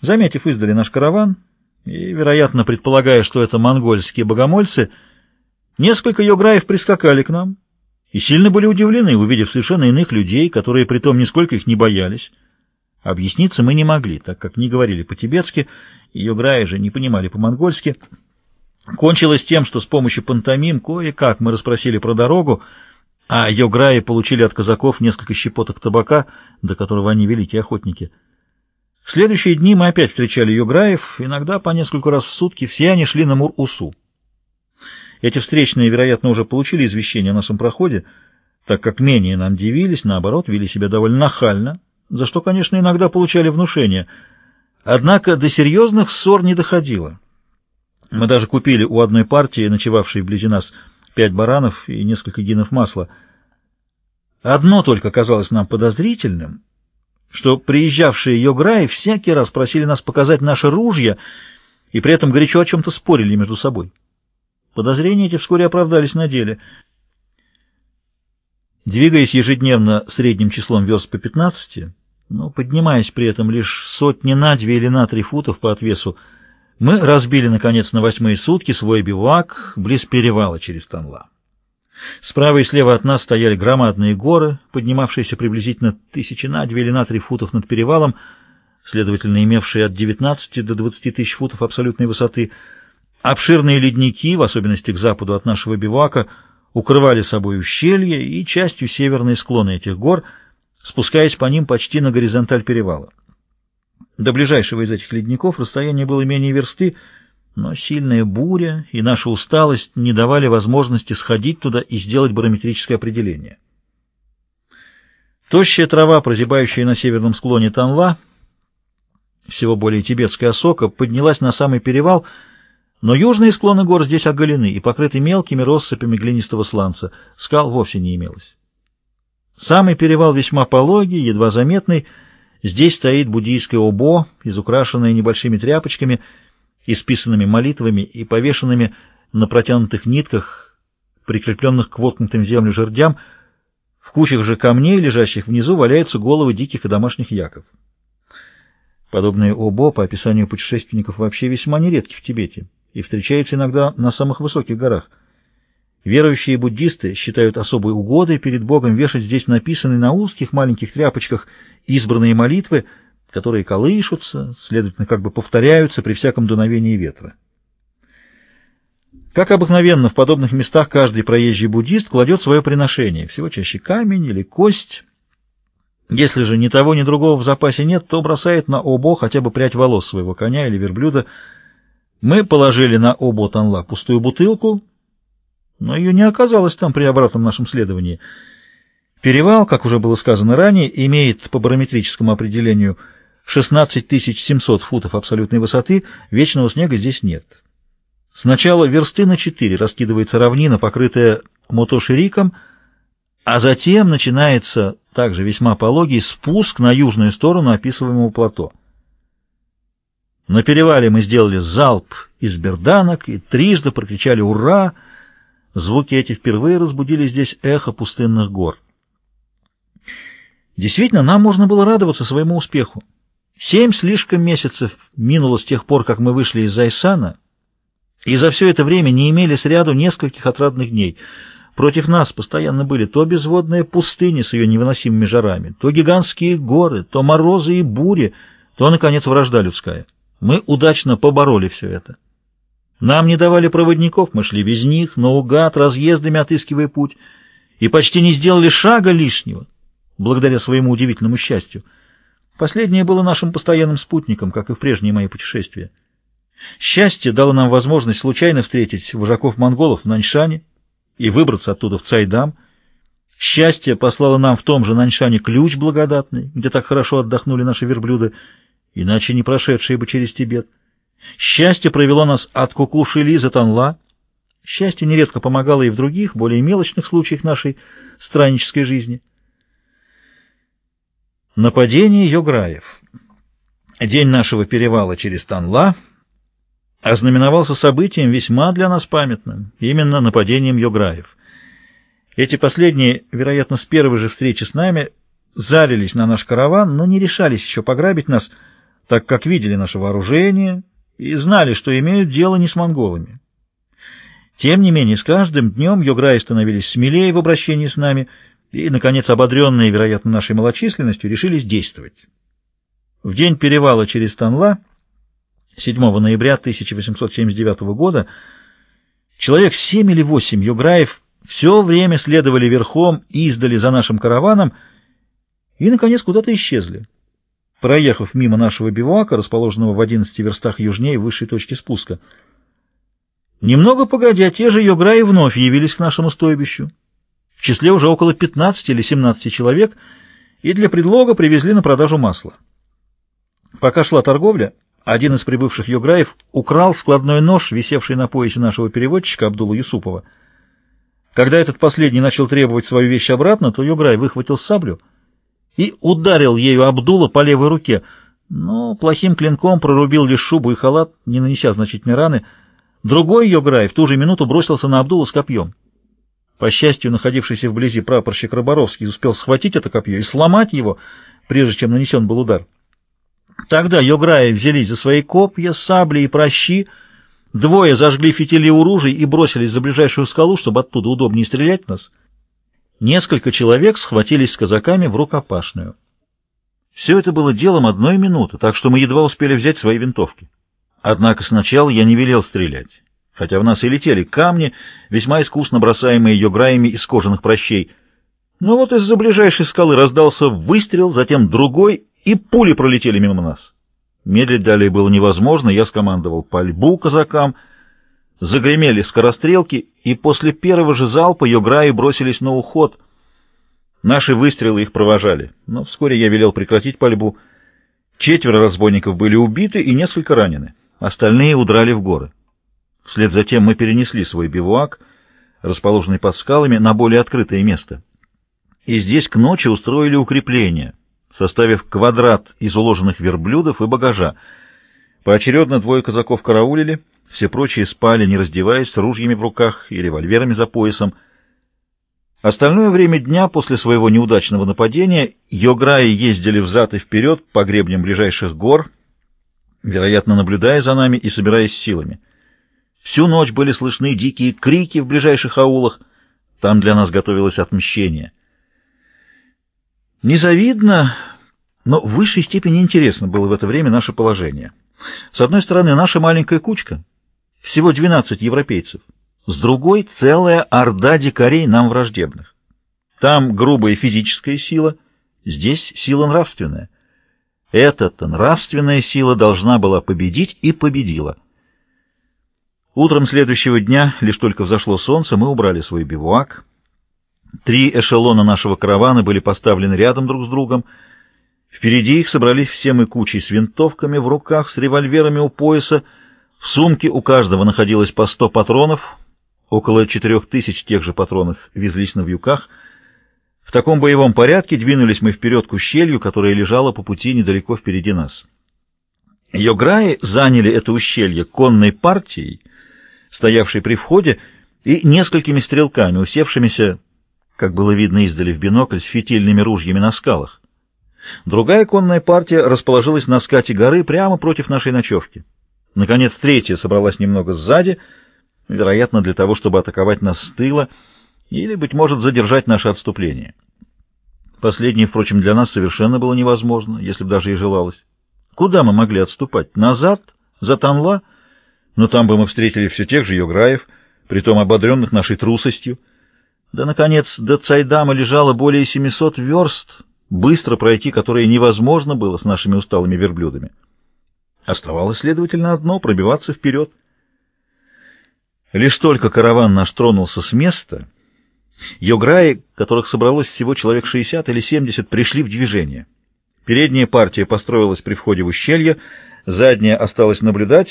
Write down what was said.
Заметив издали наш караван, и, вероятно, предполагая, что это монгольские богомольцы, несколько йограев прискакали к нам и сильно были удивлены, увидев совершенно иных людей, которые притом нисколько их не боялись. Объясниться мы не могли, так как не говорили по-тибетски, и йограи же не понимали по-монгольски. Кончилось тем, что с помощью пантомим кое-как мы расспросили про дорогу, а йограи получили от казаков несколько щепоток табака, до которого они великие охотники. В следующие дни мы опять встречали йограев, иногда по несколько раз в сутки, все они шли на Мур-Усу. Эти встречные, вероятно, уже получили извещение о нашем проходе, так как менее нам дивились, наоборот, вели себя довольно нахально, за что, конечно, иногда получали внушение. Однако до серьезных ссор не доходило. Мы даже купили у одной партии, ночевавшей вблизи нас, пять баранов и несколько гинов масла. Одно только казалось нам подозрительным, что приезжавшие йограи всякий раз просили нас показать наши ружья и при этом горячо о чем-то спорили между собой. Подозрения эти вскоре оправдались на деле. Двигаясь ежедневно средним числом верст по 15, но поднимаясь при этом лишь сотни на две или на три футов по отвесу, мы разбили, наконец, на восьмые сутки свой бивак близ перевала через Танла. Справа и слева от нас стояли громадные горы, поднимавшиеся приблизительно тысячи на две или на три футов над перевалом, следовательно, имевшие от 19 до 20 тысяч футов абсолютной высоты. Обширные ледники, в особенности к западу от нашего бивака, укрывали собой ущелья и частью северные склоны этих гор, спускаясь по ним почти на горизонталь перевала. До ближайшего из этих ледников расстояние было менее версты, но сильная буря и наша усталость не давали возможности сходить туда и сделать барометрическое определение. Тощая трава, прозябающая на северном склоне Танла, всего более тибетская осока, поднялась на самый перевал, но южные склоны гор здесь оголены и покрыты мелкими россыпями глинистого сланца, скал вовсе не имелось. Самый перевал весьма пологий, едва заметный, Здесь стоит буддийское обо, изукрашенное небольшими тряпочками, исписанными молитвами и повешенными на протянутых нитках, прикрепленных к воткнутым в землю жердям. В кучах же камней, лежащих внизу, валяются головы диких и домашних яков. Подобные обо, по описанию путешественников, вообще весьма нередки в Тибете и встречаются иногда на самых высоких горах. Верующие буддисты считают особой угодой перед Богом вешать здесь написанные на узких маленьких тряпочках избранные молитвы, которые колышутся, следовательно, как бы повторяются при всяком дуновении ветра. Как обыкновенно, в подобных местах каждый проезжий буддист кладет свое приношение, всего чаще камень или кость. Если же ни того, ни другого в запасе нет, то бросает на обо хотя бы прядь волос своего коня или верблюда. Мы положили на обо танла пустую бутылку, но ее не оказалось там при обратном нашем следовании — Перевал, как уже было сказано ранее, имеет по барометрическому определению 16 700 футов абсолютной высоты, вечного снега здесь нет. Сначала версты на 4 раскидывается равнина, покрытая мотошириком, а затем начинается также весьма пологий спуск на южную сторону описываемого плато. На перевале мы сделали залп из берданок и трижды прокричали «Ура!». Звуки эти впервые разбудили здесь эхо пустынных гор. Действительно, нам можно было радоваться своему успеху. Семь слишком месяцев минуло с тех пор, как мы вышли из Зайсана, и за все это время не имели сряду нескольких отрадных дней. Против нас постоянно были то безводные пустыни с ее невыносимыми жарами, то гигантские горы, то морозы и бури, то, наконец, вражда людская. Мы удачно побороли все это. Нам не давали проводников, мы шли без них, наугад, разъездами отыскивая путь, и почти не сделали шага лишнего благодаря своему удивительному счастью. Последнее было нашим постоянным спутником, как и в прежние мои путешествия. Счастье дало нам возможность случайно встретить вожаков монголов в Наньшане и выбраться оттуда в Цайдам. Счастье послало нам в том же Наньшане ключ благодатный, где так хорошо отдохнули наши верблюды, иначе не прошедшие бы через Тибет. Счастье провело нас от Кукушили за Танла. Счастье нередко помогало и в других, более мелочных случаях нашей страннической жизни. Нападение Йограев. День нашего перевала через Танла ознаменовался событием весьма для нас памятным, именно нападением Йограев. Эти последние, вероятно, с первой же встречи с нами, зарились на наш караван, но не решались еще пограбить нас, так как видели наше вооружение и знали, что имеют дело не с монголами. Тем не менее, с каждым днем йограи становились смелее в обращении с нами и, наконец, ободренные, вероятно, нашей малочисленностью, решились действовать. В день перевала через Танла, 7 ноября 1879 года, человек семь или восемь йограев все время следовали верхом издали за нашим караваном и, наконец, куда-то исчезли. Проехав мимо нашего бивака, расположенного в 11 верстах южнее высшей точки спуска, немного погодя, те же йограи вновь явились к нашему стойбищу. В числе уже около 15 или 17 человек, и для предлога привезли на продажу масло. Пока шла торговля, один из прибывших юграев украл складной нож, висевший на поясе нашего переводчика Абдула Юсупова. Когда этот последний начал требовать свою вещь обратно, то юграй выхватил саблю и ударил ею Абдула по левой руке, но плохим клинком прорубил лишь шубу и халат, не нанеся значительной раны. Другой юграй в ту же минуту бросился на Абдула с копьем. По счастью, находившийся вблизи прапорщик Роборовский успел схватить это копье и сломать его, прежде чем нанесен был удар. Тогда йограи взялись за свои копья, сабли и прощи, двое зажгли фитили у ружей и бросились за ближайшую скалу, чтобы оттуда удобнее стрелять нас. Несколько человек схватились с казаками в рукопашную. Все это было делом одной минуты, так что мы едва успели взять свои винтовки. Однако сначала я не велел стрелять, хотя в нас и летели камни, весьма искусно бросаемые йограями из кожаных прощей. Но вот из-за ближайшей скалы раздался выстрел, затем другой, и пули пролетели мимо нас. Медлить далее было невозможно, я скомандовал пальбу казакам, загремели скорострелки, и после первого же залпа йограи бросились на уход. Наши выстрелы их провожали, но вскоре я велел прекратить пальбу. Четверо разбойников были убиты и несколько ранены, остальные удрали в горы. Вслед за тем мы перенесли свой бивуак, расположенный под скалами, на более открытое место. И здесь к ночи устроили укрепление — составив квадрат из уложенных верблюдов и багажа. Поочередно двое казаков караулили, все прочие спали, не раздеваясь, с ружьями в руках и револьверами за поясом. Остальное время дня после своего неудачного нападения йограи ездили взад и вперед по гребням ближайших гор, вероятно, наблюдая за нами и собираясь силами. Всю ночь были слышны дикие крики в ближайших аулах, там для нас готовилось отмщение — Незавидно, но в высшей степени интересно было в это время наше положение. С одной стороны, наша маленькая кучка, всего 12 европейцев, с другой — целая орда дикарей нам враждебных. Там грубая физическая сила, здесь сила нравственная. Эта-то нравственная сила должна была победить и победила. Утром следующего дня, лишь только взошло солнце, мы убрали свой бивуак — Три эшелона нашего каравана были поставлены рядом друг с другом. Впереди их собрались все мы кучей с винтовками в руках, с револьверами у пояса. В сумке у каждого находилось по сто патронов. Около четырех тысяч тех же патронов везлись на вьюках. В таком боевом порядке двинулись мы вперед к ущелью, которое лежало по пути недалеко впереди нас. Йограи заняли это ущелье конной партией, стоявшей при входе, и несколькими стрелками, усевшимися как было видно издали в бинокль, с фитильными ружьями на скалах. Другая конная партия расположилась на скате горы прямо против нашей ночевки. Наконец, третья собралась немного сзади, вероятно, для того, чтобы атаковать нас с тыла или, быть может, задержать наше отступление. Последнее, впрочем, для нас совершенно было невозможно, если бы даже и желалось. Куда мы могли отступать? Назад? За Танла? Но там бы мы встретили все тех же Йограев, притом ободренных нашей трусостью, да, наконец, до Цайдама лежало более 700 верст, быстро пройти которые невозможно было с нашими усталыми верблюдами. Оставалось, следовательно, одно — пробиваться вперед. Лишь только караван наш тронулся с места, йограи, которых собралось всего человек 60 или 70, пришли в движение. Передняя партия построилась при входе в ущелье, задняя осталась наблюдать,